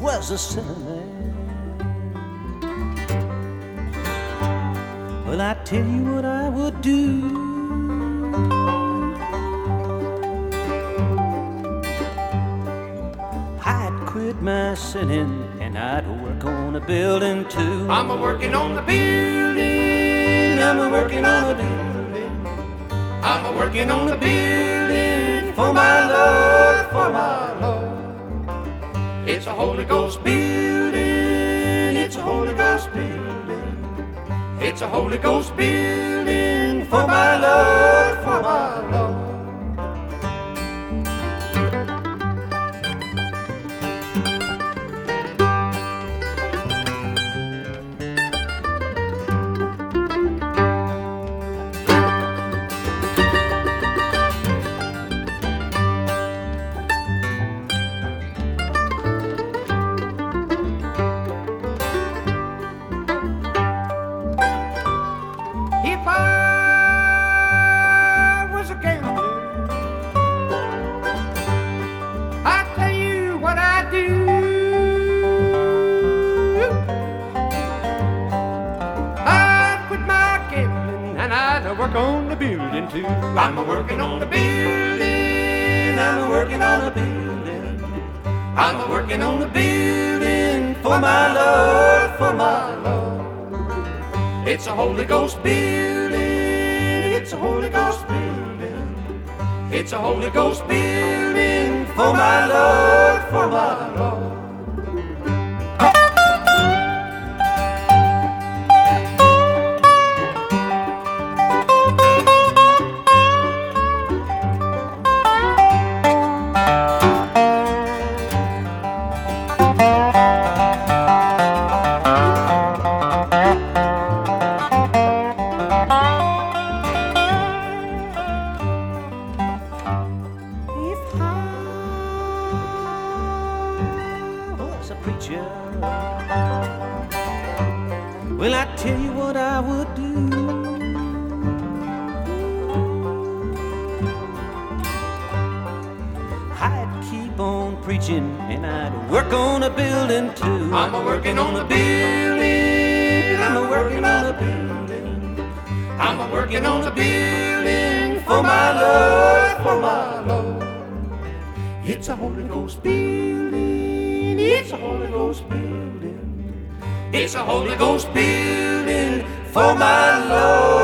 was a man. Well, I tell you what I would do. I'd quit my sinning and I'd work on a building too. I'm a working on the building. I'm a working on the building. I'm a working on the building for my Lord, for my Lord. It's a Holy Ghost building. It's a Holy Ghost building. It's a Holy Ghost building for my Lord, for my Lord. I'd work on the building too. I'm a working on the building. I'm a working on the building. I'm a working on the building for my Lord, for my Lord. It's a Holy Ghost building. It's a Holy Ghost building. It's a Holy Ghost building for my Lord, for my Lord. Preacher, well, I tell you what I would do. I'd keep on preaching and I'd work on a building too. I'm a working on a building. I'm a working on the building. I'm a working on the building for my Lord, for my Lord. It's a Holy Ghost building. It's a Holy Ghost building. It's a Holy Ghost building for my Lord.